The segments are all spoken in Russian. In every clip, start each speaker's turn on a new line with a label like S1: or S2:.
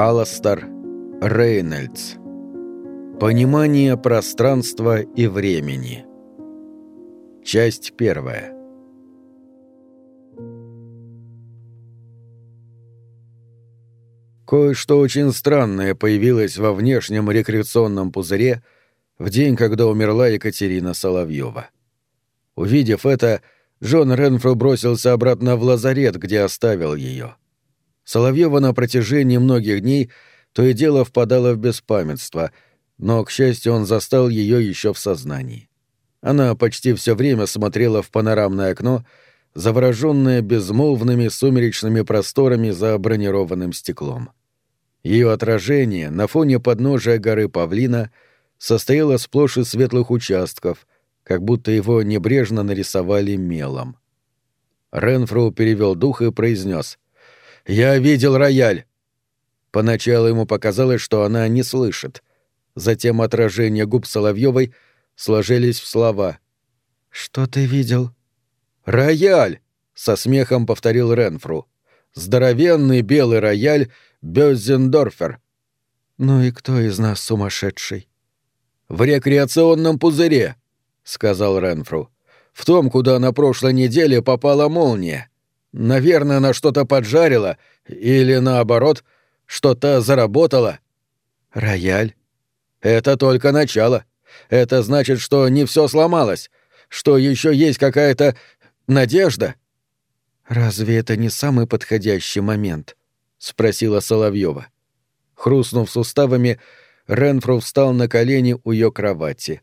S1: Аластер Рейнольдс. Понимание пространства и времени. Часть первая. Кое-что очень странное появилось во внешнем рекреационном пузыре в день, когда умерла Екатерина Соловьева. Увидев это, Джон Ренфро бросился обратно в лазарет, где оставил ее. Соловьева на протяжении многих дней то и дело впадала в беспамятство, но, к счастью, он застал ее еще в сознании. Она почти все время смотрела в панорамное окно, завороженная безмолвными сумеречными просторами за бронированным стеклом. Ее отражение на фоне подножия горы Павлина состояло сплошь из светлых участков, как будто его небрежно нарисовали мелом. Ренфроу перевел дух и произнес — «Я видел рояль!» Поначалу ему показалось, что она не слышит. Затем отражения губ Соловьевой сложились в слова. «Что ты видел?» «Рояль!» — со смехом повторил Ренфру. «Здоровенный белый рояль Бёзендорфер».
S2: «Ну и кто из нас сумасшедший?»
S1: «В рекреационном пузыре», — сказал Ренфру. «В том, куда на прошлой неделе попала молния. Наверное, она что-то поджарила, или наоборот, что-то заработало.
S2: Рояль.
S1: Это только начало. Это значит, что не все сломалось, что еще есть какая-то надежда.
S2: Разве это не самый подходящий момент? спросила Соловьева.
S1: Хрустнув суставами, Ренфру встал на колени у ее кровати.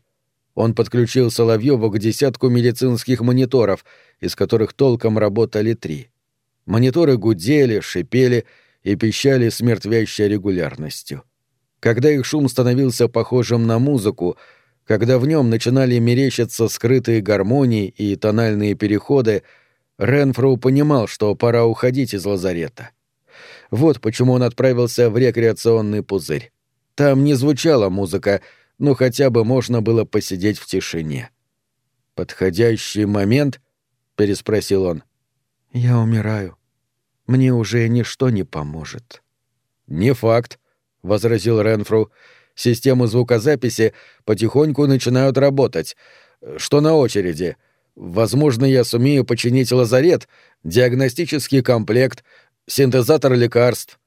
S1: Он подключил Соловьеву к десятку медицинских мониторов, из которых толком работали три. Мониторы гудели, шипели и пищали с мертвящей регулярностью. Когда их шум становился похожим на музыку, когда в нем начинали мерещиться скрытые гармонии и тональные переходы, Ренфроу понимал, что пора уходить из лазарета. Вот почему он отправился в рекреационный пузырь. Там не звучала музыка, но хотя бы можно было посидеть в тишине. «Подходящий момент?» — переспросил он.
S2: «Я умираю. Мне уже ничто не поможет».
S1: «Не факт», — возразил Ренфру. «Системы звукозаписи потихоньку начинают работать. Что на очереди? Возможно, я сумею починить лазарет, диагностический комплект, синтезатор лекарств».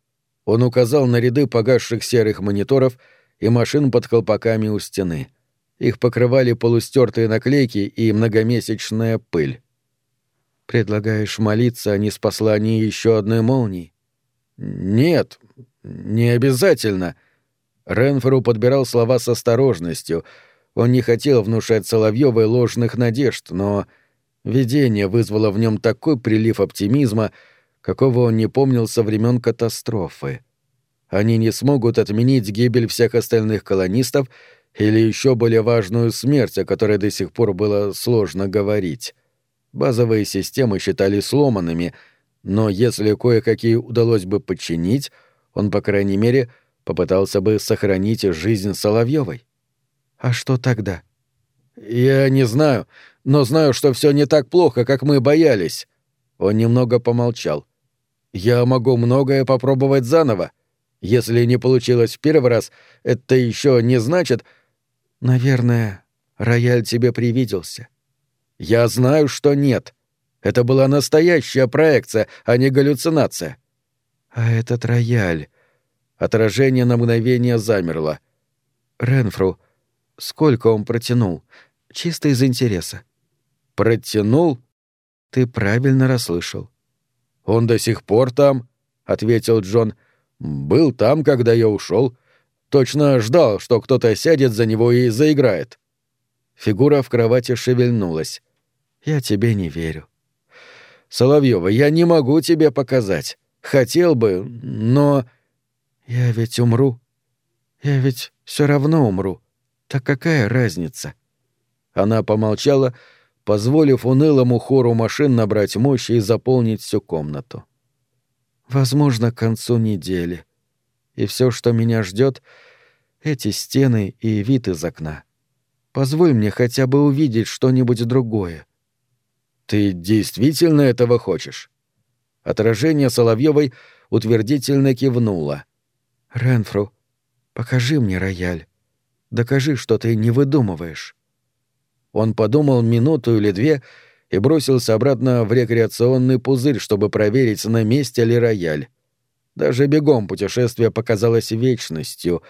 S1: Он указал на ряды погасших серых мониторов — и машин под колпаками у стены. Их покрывали полустертые наклейки и многомесячная пыль.
S2: «Предлагаешь молиться не с посланием еще одной молнии?»
S1: «Нет, не обязательно». Ренферу подбирал слова с осторожностью. Он не хотел внушать Соловьёвой ложных надежд, но видение вызвало в нем такой прилив оптимизма, какого он не помнил со времен катастрофы. Они не смогут отменить гибель всех остальных колонистов или еще более важную смерть, о которой до сих пор было сложно говорить. Базовые системы считали сломанными, но если кое-какие удалось бы подчинить, он, по крайней мере, попытался бы сохранить жизнь Соловьевой.
S2: А что тогда?
S1: Я не знаю, но знаю, что все не так плохо, как мы боялись. Он немного помолчал. Я могу многое попробовать заново. Если не получилось в первый раз, это еще не значит...
S2: Наверное, рояль тебе привиделся.
S1: Я знаю, что нет. Это была настоящая проекция, а не галлюцинация.
S2: А этот рояль...
S1: Отражение на мгновение замерло.
S2: Ренфру, сколько он протянул? Чисто из интереса.
S1: Протянул?
S2: Ты правильно расслышал.
S1: Он до сих пор там, ответил Джон. — был там, когда я ушел. Точно ждал, что кто-то сядет за него и заиграет. Фигура в кровати шевельнулась.
S2: Я тебе не верю.
S1: Соловьева, я не могу тебе показать. Хотел бы, но...
S2: Я ведь умру. Я ведь все равно умру. Так какая разница?
S1: Она помолчала, позволив унылому хору машин набрать мощь и заполнить всю комнату.
S2: Возможно, к концу недели. И все, что меня ждет, эти стены и вид из окна. Позволь мне хотя бы увидеть что-нибудь другое.
S1: Ты действительно этого хочешь? Отражение Соловьевой утвердительно кивнуло.
S2: Ренфру, покажи мне рояль. Докажи, что ты не выдумываешь».
S1: Он подумал минуту или две и бросился обратно в рекреационный пузырь, чтобы проверить, на месте ли рояль. Даже бегом путешествие показалось вечностью.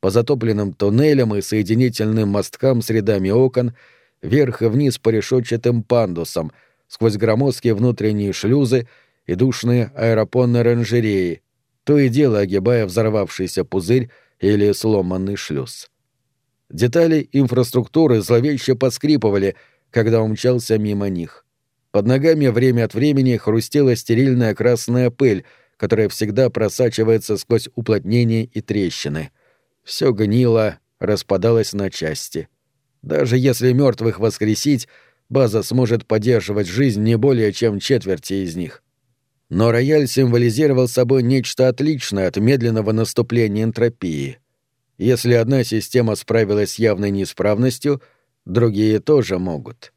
S1: По затопленным туннелям и соединительным мосткам с рядами окон, вверх и вниз по решетчатым пандусам, сквозь громоздкие внутренние шлюзы и душные аэропонные оранжереи, то и дело огибая взорвавшийся пузырь или сломанный шлюз. Детали инфраструктуры зловеще подскрипывали, когда умчался мимо них. Под ногами время от времени хрустела стерильная красная пыль, которая всегда просачивается сквозь уплотнения и трещины. Все гнило, распадалось на части. Даже если мертвых воскресить, база сможет поддерживать жизнь не более чем четверти из них. Но рояль символизировал собой нечто отличное от медленного наступления энтропии. Если одна система справилась с явной неисправностью, другие тоже могут.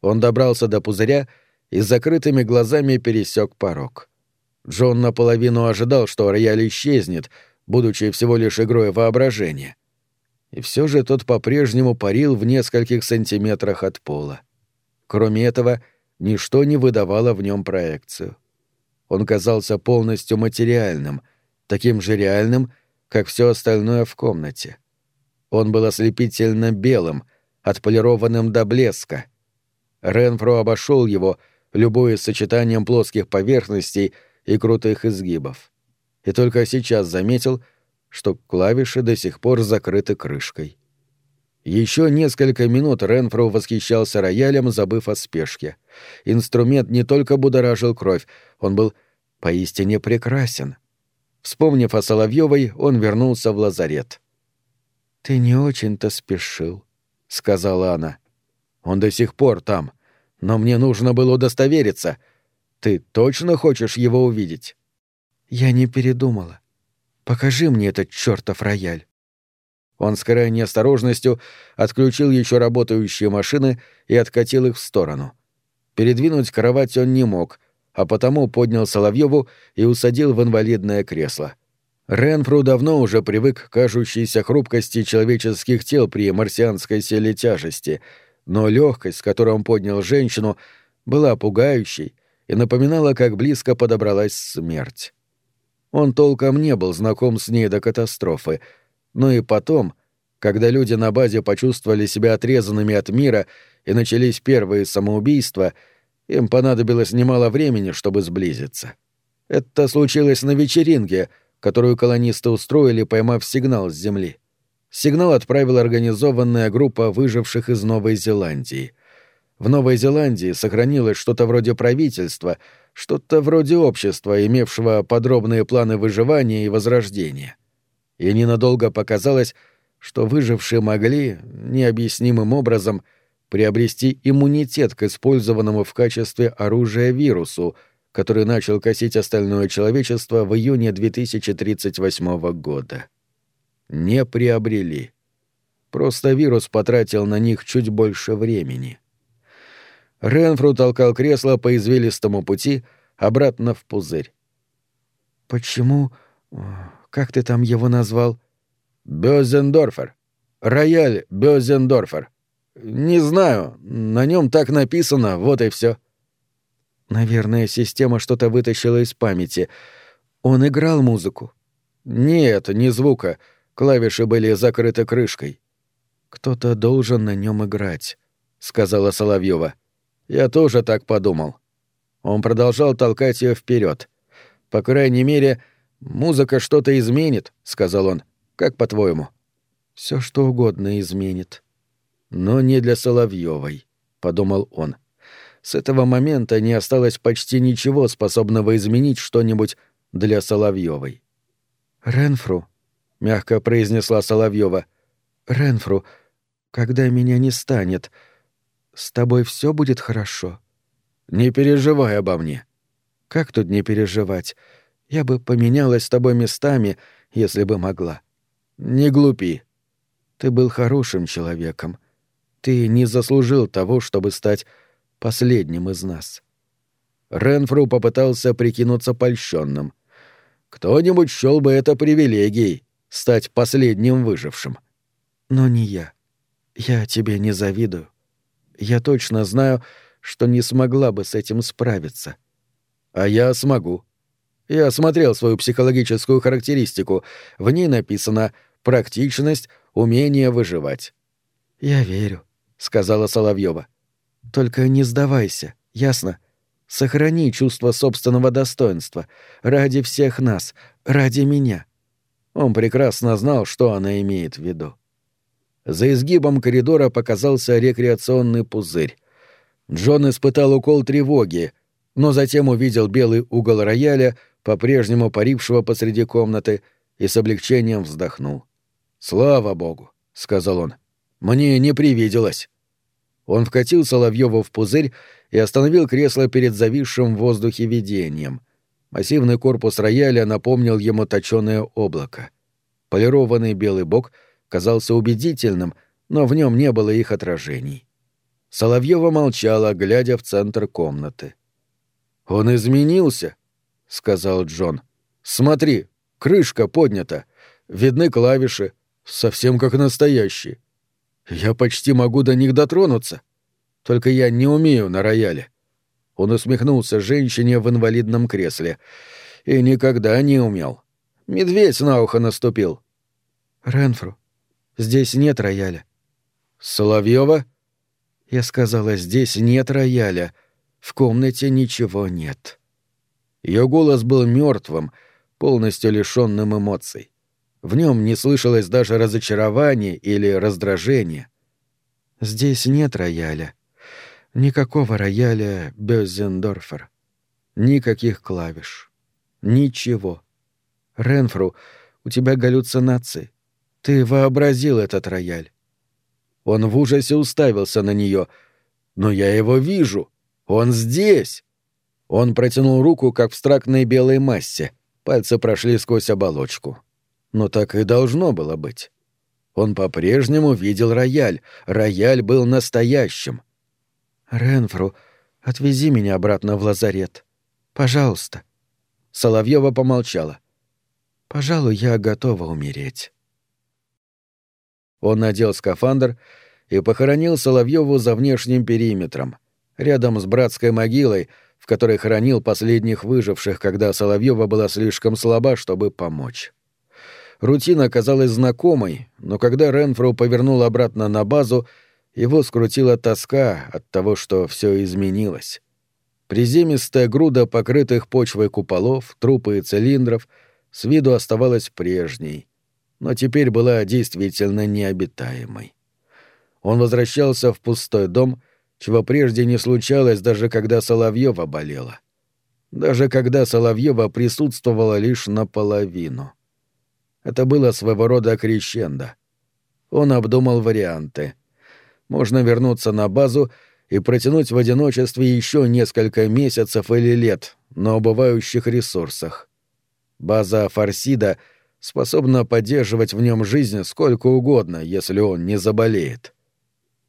S1: Он добрался до пузыря и с закрытыми глазами пересек порог. Джон наполовину ожидал, что рояль исчезнет, будучи всего лишь игрой воображения. И все же тот по-прежнему парил в нескольких сантиметрах от пола. Кроме этого, ничто не выдавало в нем проекцию. Он казался полностью материальным, таким же реальным, как все остальное в комнате. Он был ослепительно белым, отполированным до блеска. Ренфро обошел его, любое сочетанием плоских поверхностей и крутых изгибов. И только сейчас заметил, что клавиши до сих пор закрыты крышкой. Еще несколько минут Ренфро восхищался роялем, забыв о спешке. Инструмент не только будоражил кровь, он был поистине прекрасен. Вспомнив о Соловьевой, он вернулся в лазарет.
S2: «Ты не очень-то спешил», — сказала она.
S1: «Он до сих пор там. Но мне нужно было удостовериться. Ты точно хочешь его увидеть?»
S2: «Я не передумала. Покажи мне этот чертов рояль».
S1: Он с крайней осторожностью отключил еще работающие машины и откатил их в сторону. Передвинуть кровать он не мог, а потому поднял Соловьеву и усадил в инвалидное кресло. Ренфру давно уже привык к кажущейся хрупкости человеческих тел при марсианской силе тяжести, но легкость, с которой он поднял женщину, была пугающей и напоминала, как близко подобралась смерть. Он толком не был знаком с ней до катастрофы — но и потом, когда люди на базе почувствовали себя отрезанными от мира и начались первые самоубийства, им понадобилось немало времени, чтобы сблизиться. Это случилось на вечеринке, которую колонисты устроили, поймав сигнал с Земли. Сигнал отправила организованная группа выживших из Новой Зеландии. В Новой Зеландии сохранилось что-то вроде правительства, что-то вроде общества, имевшего подробные планы выживания и возрождения и ненадолго показалось, что выжившие могли, необъяснимым образом, приобрести иммунитет к использованному в качестве оружия вирусу, который начал косить остальное человечество в июне 2038 года. Не приобрели. Просто вирус потратил на них чуть больше времени. Ренфру толкал кресло по извилистому пути обратно в пузырь.
S2: «Почему как ты там его назвал?
S1: Бёзендорфер. Рояль Бёзендорфер. Не знаю, на нем так написано, вот и все.
S2: Наверное, система что-то вытащила из памяти. Он играл музыку?
S1: Нет, не звука. Клавиши были закрыты крышкой.
S2: Кто-то должен на нем играть, сказала Соловьева.
S1: Я тоже так подумал. Он продолжал толкать ее вперед. По крайней мере, «Музыка что-то изменит», — сказал он. «Как по-твоему?»
S2: Все что угодно изменит».
S1: «Но не для Соловьевой», — подумал он. С этого момента не осталось почти ничего, способного изменить что-нибудь для Соловьевой.
S2: «Ренфру», — мягко произнесла Соловьева. «Ренфру, когда меня не станет, с тобой все будет хорошо».
S1: «Не переживай обо мне».
S2: «Как тут не переживать? Я бы поменялась с тобой местами, если бы могла.
S1: Не глупи.
S2: Ты был хорошим человеком. Ты не заслужил того, чтобы стать последним из нас.
S1: Ренфру попытался прикинуться польщенным. Кто-нибудь счел бы это привилегией — стать последним выжившим.
S2: Но не я. Я тебе не завидую. Я точно знаю, что не смогла бы с этим справиться.
S1: А я смогу. Я осмотрел свою психологическую характеристику. В ней написано «практичность, умение выживать».
S2: «Я верю», — сказала Соловьева. «Только не сдавайся, ясно? Сохрани чувство собственного достоинства. Ради всех нас, ради меня».
S1: Он прекрасно знал, что она имеет в виду. За изгибом коридора показался рекреационный пузырь. Джон испытал укол тревоги, но затем увидел белый угол рояля, по-прежнему парившего посреди комнаты, и с облегчением вздохнул. «Слава богу», — сказал он, — «мне не привиделось». Он вкатил Соловьёва в пузырь и остановил кресло перед зависшим в воздухе видением. Массивный корпус рояля напомнил ему точёное облако. Полированный белый бок казался убедительным, но в нем не было их отражений. Соловьева молчала, глядя в центр комнаты. «Он изменился», — сказал Джон. «Смотри, крышка поднята, видны клавиши, совсем как настоящие. Я почти могу до них дотронуться, только я не умею на рояле». Он усмехнулся женщине в инвалидном кресле. «И никогда не умел. Медведь на ухо наступил».
S2: «Ренфру, здесь нет рояля».
S1: «Соловьева?»
S2: Я сказала, здесь нет рояля. В комнате ничего нет.
S1: Ее голос был мертвым, полностью лишенным эмоций. В нем не слышалось даже разочарования или раздражения.
S2: Здесь нет рояля. Никакого рояля Бёзендорфер. Никаких клавиш. Ничего. Ренфру, у тебя галлюцинации. Ты вообразил этот рояль.
S1: Он в ужасе уставился на нее. «Но я его вижу! Он здесь!» Он протянул руку к абстрактной белой массе. Пальцы прошли сквозь оболочку. Но так и должно было быть. Он по-прежнему видел рояль. Рояль был настоящим.
S2: «Ренфру, отвези меня обратно в лазарет. Пожалуйста».
S1: Соловьева помолчала.
S2: «Пожалуй, я готова умереть».
S1: Он надел скафандр и похоронил Соловьеву за внешним периметром, рядом с братской могилой, в которой хоронил последних выживших, когда Соловьева была слишком слаба, чтобы помочь. Рутина оказалась знакомой, но когда Ренфроу повернул обратно на базу, его скрутила тоска от того, что все изменилось. Приземистая груда покрытых почвой куполов, трупы и цилиндров с виду оставалась прежней — но теперь была действительно необитаемой. Он возвращался в пустой дом, чего прежде не случалось даже когда Соловьева болела. Даже когда Соловьева присутствовала лишь наполовину. Это было своего рода крещендо. Он обдумал варианты. Можно вернуться на базу и протянуть в одиночестве еще несколько месяцев или лет на убывающих ресурсах. База Фарсида — способна поддерживать в нем жизнь сколько угодно, если он не заболеет.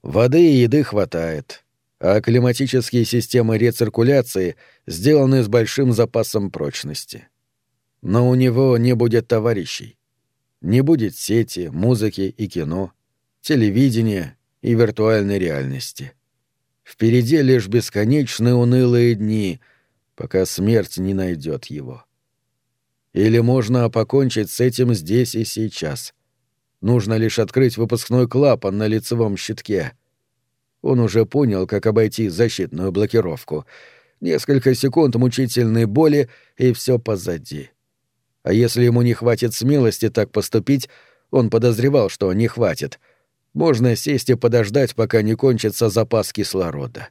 S1: Воды и еды хватает, а климатические системы рециркуляции сделаны с большим запасом прочности. Но у него не будет товарищей. Не будет сети, музыки и кино, телевидения и виртуальной реальности. Впереди лишь бесконечные унылые дни, пока смерть не найдет его. Или можно покончить с этим здесь и сейчас. Нужно лишь открыть выпускной клапан на лицевом щитке. Он уже понял, как обойти защитную блокировку. Несколько секунд мучительной боли, и все позади. А если ему не хватит смелости так поступить, он подозревал, что не хватит. Можно сесть и подождать, пока не кончится запас кислорода.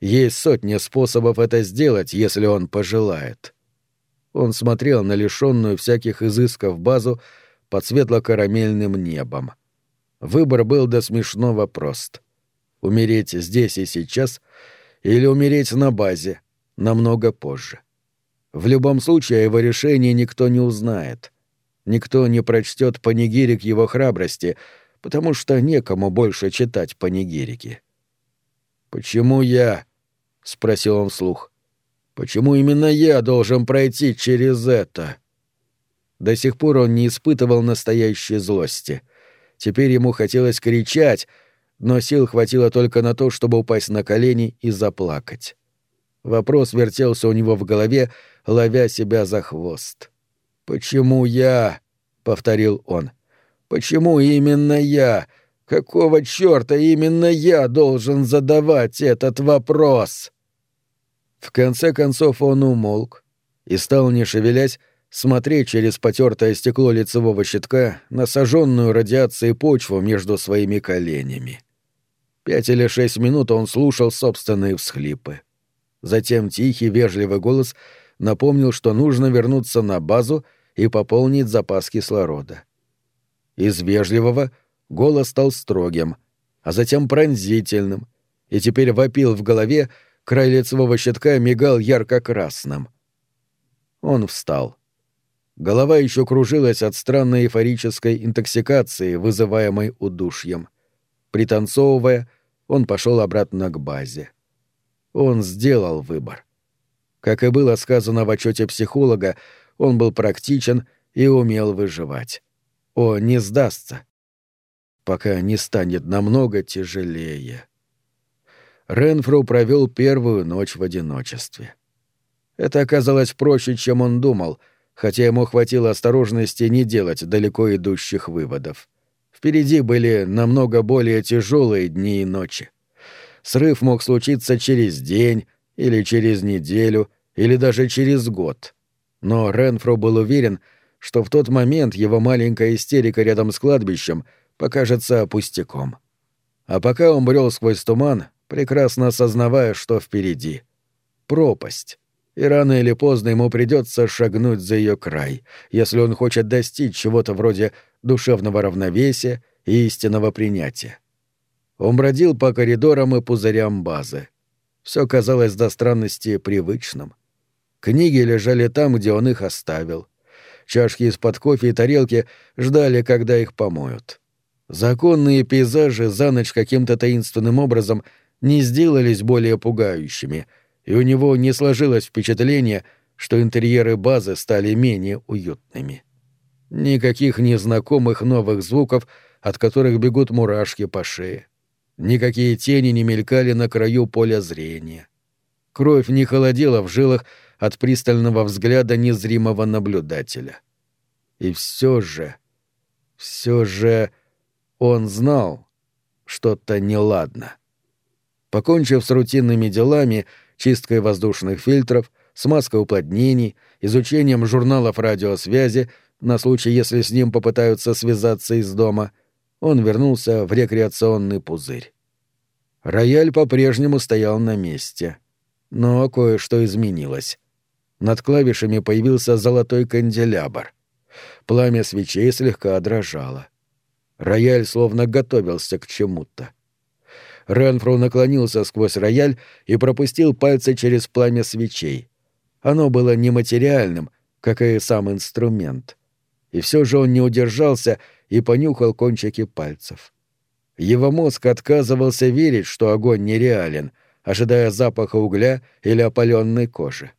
S1: Есть сотни способов это сделать, если он пожелает. — он смотрел на лишенную всяких изысков базу под светло-карамельным небом. Выбор был до смешного прост. Умереть здесь и сейчас или умереть на базе намного позже. В любом случае его решение никто не узнает. Никто не прочтет панигирик его храбрости, потому что некому больше читать панигирики. «Почему я?» — спросил он вслух. Почему именно я должен пройти через это? До сих пор он не испытывал настоящей злости. Теперь ему хотелось кричать, но сил хватило только на то, чтобы упасть на колени и заплакать. Вопрос вертелся у него в голове, ловя себя за хвост. «Почему я?» — повторил он. «Почему именно я? Какого чёрта именно я должен задавать этот вопрос?» В конце концов он умолк и стал, не шевелясь, смотреть через потертое стекло лицевого щитка на сожженную радиацией почву между своими коленями. Пять или шесть минут он слушал собственные всхлипы. Затем тихий, вежливый голос напомнил, что нужно вернуться на базу и пополнить запас кислорода. Из вежливого голос стал строгим, а затем пронзительным, и теперь вопил в голове, край лицевого щитка мигал ярко-красным. Он встал. Голова еще кружилась от странной эйфорической интоксикации, вызываемой удушьем. Пританцовывая, он пошел обратно к базе. Он сделал выбор. Как и было сказано в отчете психолога, он был практичен и умел выживать. Он не сдастся, пока не станет намного тяжелее. Ренфру провел первую ночь в одиночестве. Это оказалось проще, чем он думал — хотя ему хватило осторожности не делать далеко идущих выводов. Впереди были намного более тяжелые дни и ночи. Срыв мог случиться через день или через неделю или даже через год. Но Ренфро был уверен, что в тот момент его маленькая истерика рядом с кладбищем покажется пустяком. А пока он брел сквозь туман, прекрасно осознавая, что впереди. Пропасть и рано или поздно ему придется шагнуть за ее край, если он хочет достичь чего-то вроде душевного равновесия и истинного принятия. Он бродил по коридорам и пузырям базы. Все казалось до странности привычным. Книги лежали там, где он их оставил. Чашки из-под кофе и тарелки ждали, когда их помоют. Законные пейзажи за ночь каким-то таинственным образом не сделались более пугающими — и у него не сложилось впечатление, что интерьеры базы стали менее уютными. Никаких незнакомых новых звуков, от которых бегут мурашки по шее. Никакие тени не мелькали на краю поля зрения. Кровь не холодела в жилах от пристального взгляда незримого наблюдателя. И все же, все же он знал, что-то неладно. Покончив с рутинными делами, чисткой воздушных фильтров, смазкой уплотнений, изучением журналов радиосвязи на случай, если с ним попытаются связаться из дома, он вернулся в рекреационный пузырь. Рояль по-прежнему стоял на месте. Но кое-что изменилось. Над клавишами появился золотой канделябр. Пламя свечей слегка дрожало. Рояль словно готовился к чему-то. Ренфру наклонился сквозь рояль и пропустил пальцы через пламя свечей. Оно было нематериальным, как и сам инструмент. И все же он не удержался и понюхал кончики пальцев. Его мозг отказывался верить, что огонь нереален, ожидая запаха угля или опаленной кожи.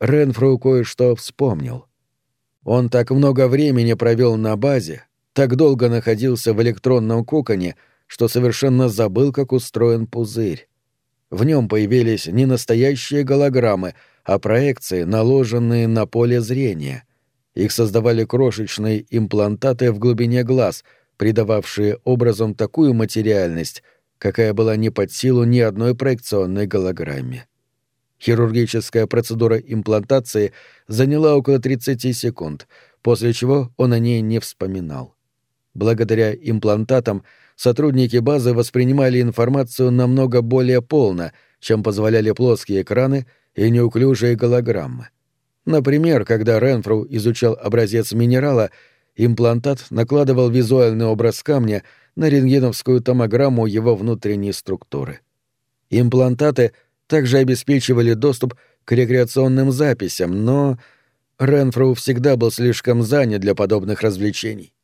S1: Ренфру кое-что вспомнил. Он так много времени провел на базе, так долго находился в электронном коконе — что совершенно забыл, как устроен пузырь. В нем появились не настоящие голограммы, а проекции, наложенные на поле зрения. Их создавали крошечные имплантаты в глубине глаз, придававшие образом такую материальность, какая была не под силу ни одной проекционной голограмме. Хирургическая процедура имплантации заняла около 30 секунд, после чего он о ней не вспоминал. Благодаря имплантатам сотрудники базы воспринимали информацию намного более полно, чем позволяли плоские экраны и неуклюжие голограммы. Например, когда Ренфру изучал образец минерала, имплантат накладывал визуальный образ камня на рентгеновскую томограмму его внутренней структуры. Имплантаты также обеспечивали доступ к рекреационным записям, но Ренфру всегда был слишком занят для подобных развлечений.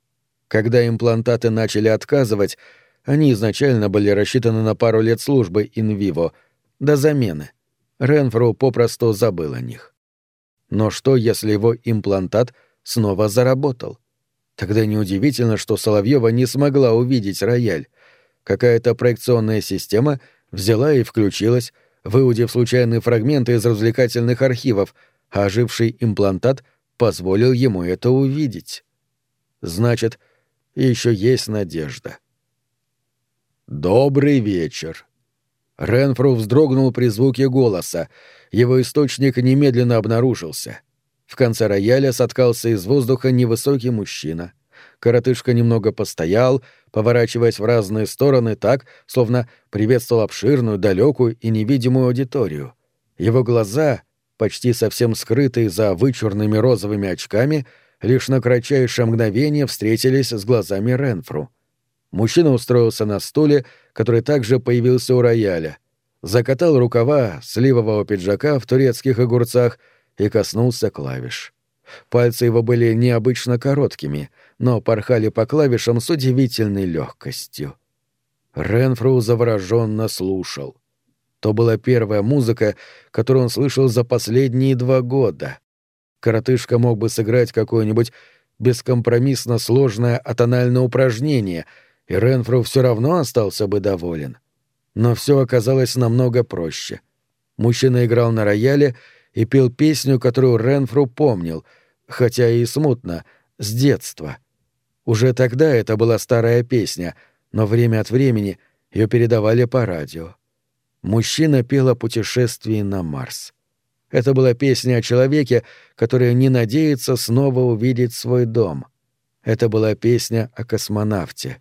S1: Когда имплантаты начали отказывать, они изначально были рассчитаны на пару лет службы инвиво, до замены. Ренфру попросту забыл о них. Но что, если его имплантат снова заработал. Тогда неудивительно, что Соловьева не смогла увидеть рояль. Какая-то проекционная система взяла и включилась, выудив случайные фрагменты из развлекательных архивов, а оживший имплантат позволил ему это увидеть. Значит, еще есть надежда. «Добрый вечер!» Ренфру вздрогнул при звуке голоса. Его источник немедленно обнаружился. В конце рояля соткался из воздуха невысокий мужчина. Коротышка немного постоял, поворачиваясь в разные стороны так, словно приветствовал обширную, далекую и невидимую аудиторию. Его глаза, почти совсем скрытые за вычурными розовыми очками, лишь на кратчайшее мгновение встретились с глазами Ренфру. Мужчина устроился на стуле, который также появился у рояля, закатал рукава сливового пиджака в турецких огурцах и коснулся клавиш. Пальцы его были необычно короткими, но порхали по клавишам с удивительной легкостью. Ренфру завороженно слушал. То была первая музыка, которую он слышал за последние два года. Коротышка мог бы сыграть какое-нибудь бескомпромиссно сложное атональное упражнение, и Ренфру все равно остался бы доволен. Но все оказалось намного проще. Мужчина играл на рояле и пел песню, которую Ренфру помнил, хотя и смутно, с детства. Уже тогда это была старая песня, но время от времени ее передавали по радио. Мужчина пел о путешествии на Марс. Это была песня о человеке, который не надеется снова увидеть свой дом. Это была песня о космонавте.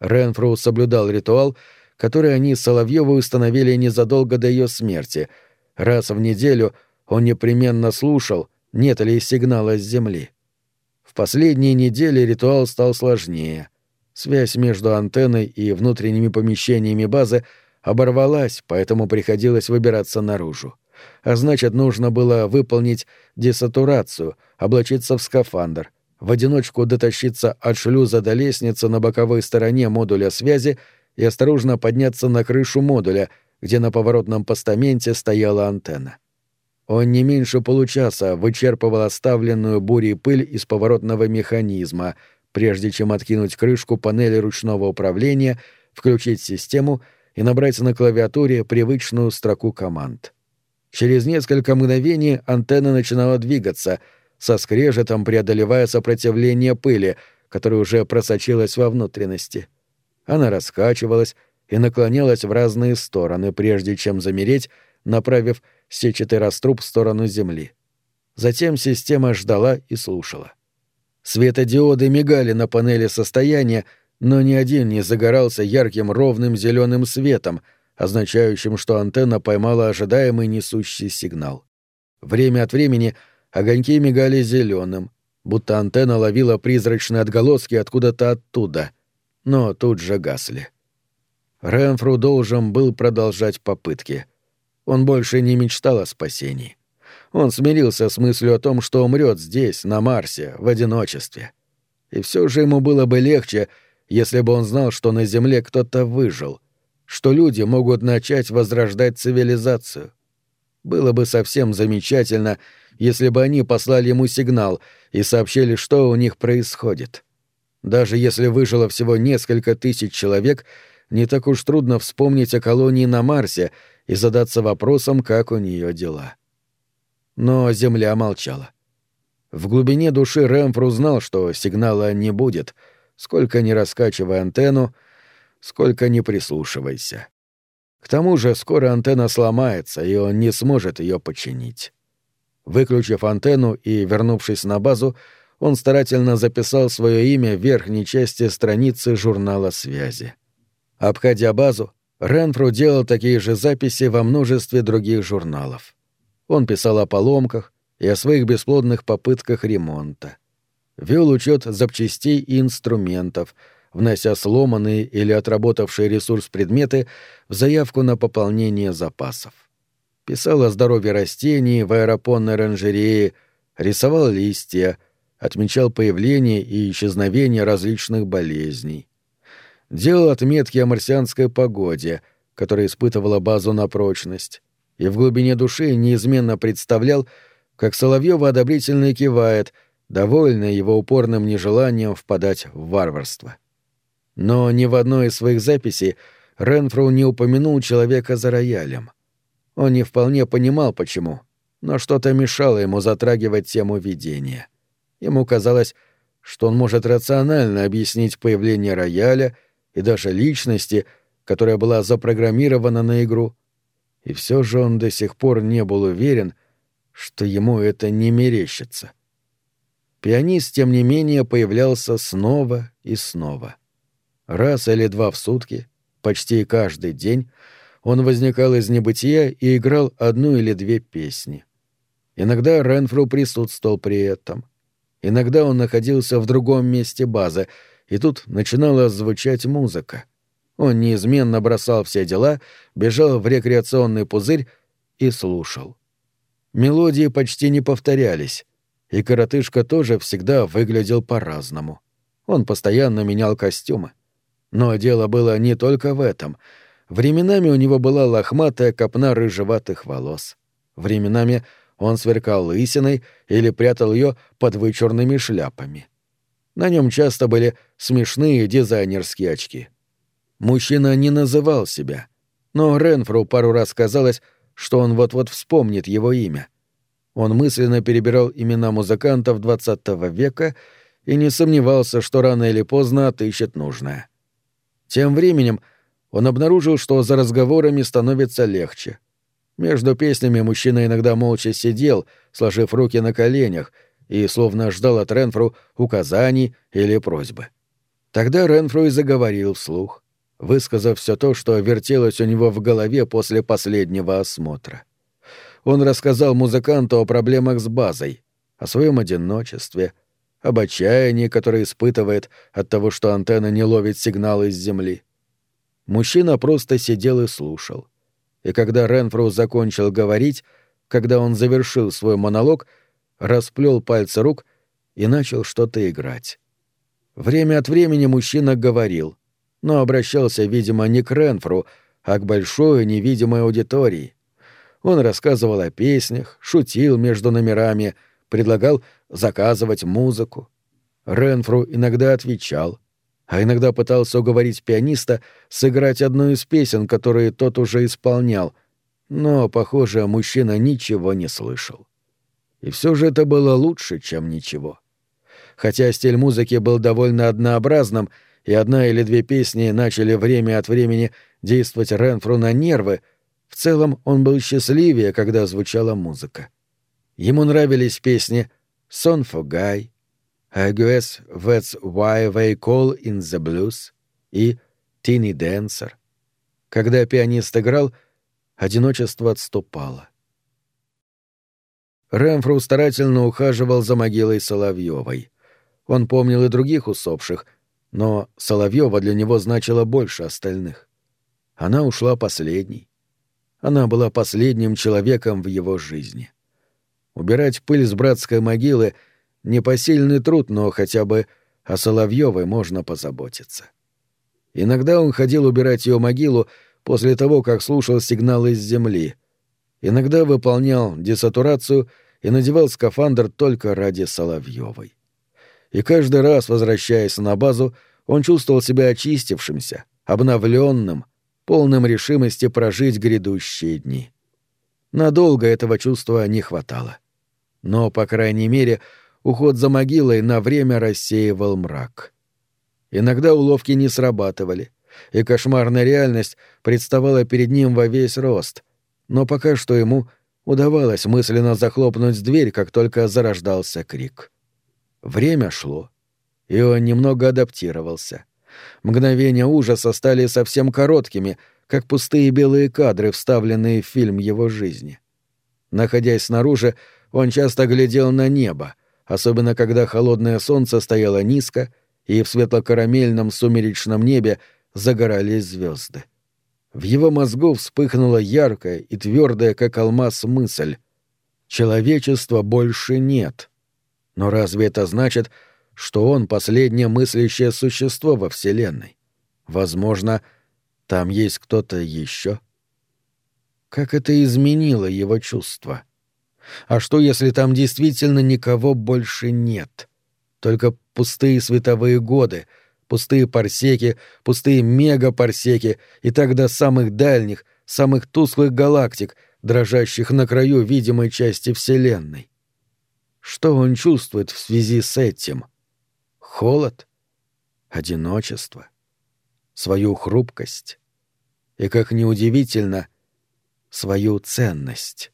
S1: Ренфроу соблюдал ритуал, который они с Соловьевой установили незадолго до ее смерти. Раз в неделю он непременно слушал, нет ли сигнала с Земли. В последние недели ритуал стал сложнее. Связь между антенной и внутренними помещениями базы оборвалась, поэтому приходилось выбираться наружу. А значит, нужно было выполнить десатурацию, облачиться в скафандр, в одиночку дотащиться от шлюза до лестницы на боковой стороне модуля связи и осторожно подняться на крышу модуля, где на поворотном постаменте стояла антенна. Он не меньше получаса вычерпывал оставленную бурей пыль из поворотного механизма, прежде чем откинуть крышку панели ручного управления, включить систему — и набрать на клавиатуре привычную строку команд. Через несколько мгновений антенна начинала двигаться, со скрежетом преодолевая сопротивление пыли, которая уже просочилась во внутренности. Она раскачивалась и наклонялась в разные стороны, прежде чем замереть, направив сетчатый раструб в сторону Земли. Затем система ждала и слушала. Светодиоды мигали на панели состояния, но ни один не загорался ярким ровным зеленым светом, означающим, что антенна поймала ожидаемый несущий сигнал. Время от времени огоньки мигали зеленым, будто антенна ловила призрачные отголоски откуда-то оттуда, но тут же гасли. Ренфру должен был продолжать попытки. Он больше не мечтал о спасении. Он смирился с мыслью о том, что умрет здесь, на Марсе, в одиночестве. И все же ему было бы легче, если бы он знал, что на Земле кто-то выжил, что люди могут начать возрождать цивилизацию. Было бы совсем замечательно, если бы они послали ему сигнал и сообщили, что у них происходит. Даже если выжило всего несколько тысяч человек, не так уж трудно вспомнить о колонии на Марсе и задаться вопросом, как у нее дела. Но Земля молчала. В глубине души Рэмфру знал, что сигнала не будет — сколько ни раскачивай антенну, сколько ни прислушивайся. К тому же скоро антенна сломается, и он не сможет ее починить. Выключив антенну и вернувшись на базу, он старательно записал свое имя в верхней части страницы журнала связи. Обходя базу, Ренфру делал такие же записи во множестве других журналов. Он писал о поломках и о своих бесплодных попытках ремонта вел учет запчастей и инструментов, внося сломанные или отработавшие ресурс предметы в заявку на пополнение запасов. Писал о здоровье растений в аэропонной оранжерее, рисовал листья, отмечал появление и исчезновение различных болезней. Делал отметки о марсианской погоде, которая испытывала базу на прочность, и в глубине души неизменно представлял, как Соловьева одобрительно кивает, довольный его упорным нежеланием впадать в варварство. Но ни в одной из своих записей Ренфру не упомянул человека за роялем. Он не вполне понимал, почему, но что-то мешало ему затрагивать тему видения. Ему казалось, что он может рационально объяснить появление рояля и даже личности, которая была запрограммирована на игру. И все же он до сих пор не был уверен, что ему это не мерещится. Пианист, тем не менее, появлялся снова и снова. Раз или два в сутки, почти каждый день, он возникал из небытия и играл одну или две песни. Иногда Ренфру присутствовал при этом. Иногда он находился в другом месте базы, и тут начинала звучать музыка. Он неизменно бросал все дела, бежал в рекреационный пузырь и слушал. Мелодии почти не повторялись, и коротышка тоже всегда выглядел по-разному. Он постоянно менял костюмы. Но дело было не только в этом. Временами у него была лохматая копна рыжеватых волос. Временами он сверкал лысиной или прятал ее под вычурными шляпами. На нем часто были смешные дизайнерские очки. Мужчина не называл себя, но Ренфру пару раз казалось, что он вот-вот вспомнит его имя. Он мысленно перебирал имена музыкантов XX века и не сомневался, что рано или поздно отыщет нужное. Тем временем он обнаружил, что за разговорами становится легче. Между песнями мужчина иногда молча сидел, сложив руки на коленях, и словно ждал от Ренфру указаний или просьбы. Тогда Ренфру и заговорил вслух, высказав все то, что вертелось у него в голове после последнего осмотра. Он рассказал музыканту о проблемах с базой, о своем одиночестве, об отчаянии, которое испытывает от того, что антенна не ловит сигналы с Земли. Мужчина просто сидел и слушал. И когда Ренфру закончил говорить, когда он завершил свой монолог, расплел пальцы рук и начал что-то играть. Время от времени мужчина говорил, но обращался, видимо, не к Ренфру, а к большой невидимой аудитории. Он рассказывал о песнях, шутил между номерами — предлагал заказывать музыку. Ренфру иногда отвечал, а иногда пытался уговорить пианиста сыграть одну из песен, которые тот уже исполнял, но, похоже, мужчина ничего не слышал. И все же это было лучше, чем ничего. Хотя стиль музыки был довольно однообразным, и одна или две песни начали время от времени действовать Ренфру на нервы, в целом он был счастливее, когда звучала музыка. Ему нравились песни «Son for Guy», «I guess that's why they call in the blues» и «Teeny Dancer». Когда пианист играл, одиночество отступало. Рэмфру старательно ухаживал за могилой Соловьевой. Он помнил и других усопших, но Соловьева для него значила больше остальных. Она ушла последней. Она была последним человеком в его жизни. — Убирать пыль с братской могилы — непосильный труд, но хотя бы о Соловьевой можно позаботиться. Иногда он ходил убирать ее могилу после того, как слушал сигналы с земли. Иногда выполнял десатурацию и надевал скафандр только ради Соловьевой. И каждый раз, возвращаясь на базу, он чувствовал себя очистившимся, обновленным, полным решимости прожить грядущие дни. Надолго этого чувства не хватало. Но, по крайней мере, уход за могилой на время рассеивал мрак. Иногда уловки не срабатывали, и кошмарная реальность представала перед ним во весь рост, но пока что ему удавалось мысленно захлопнуть дверь, как только зарождался крик. Время шло, и он немного адаптировался. Мгновения ужаса стали совсем короткими — как пустые белые кадры, вставленные в фильм его жизни. Находясь снаружи, он часто глядел на небо, особенно когда холодное солнце стояло низко, и в светло-карамельном сумеречном небе загорались звезды. В его мозгу вспыхнула яркая и твердая, как алмаз, мысль. Человечества больше нет. Но разве это значит, что он последнее мыслящее существо во Вселенной? Возможно, — там есть кто-то еще? Как это изменило его чувства? А что, если там действительно никого больше нет? Только пустые световые годы, пустые парсеки, пустые мегапарсеки и тогда самых дальних, самых тусклых галактик, дрожащих на краю видимой части Вселенной. Что он чувствует в связи с этим? Холод? Одиночество? Свою хрупкость? И, как неудивительно, свою ценность?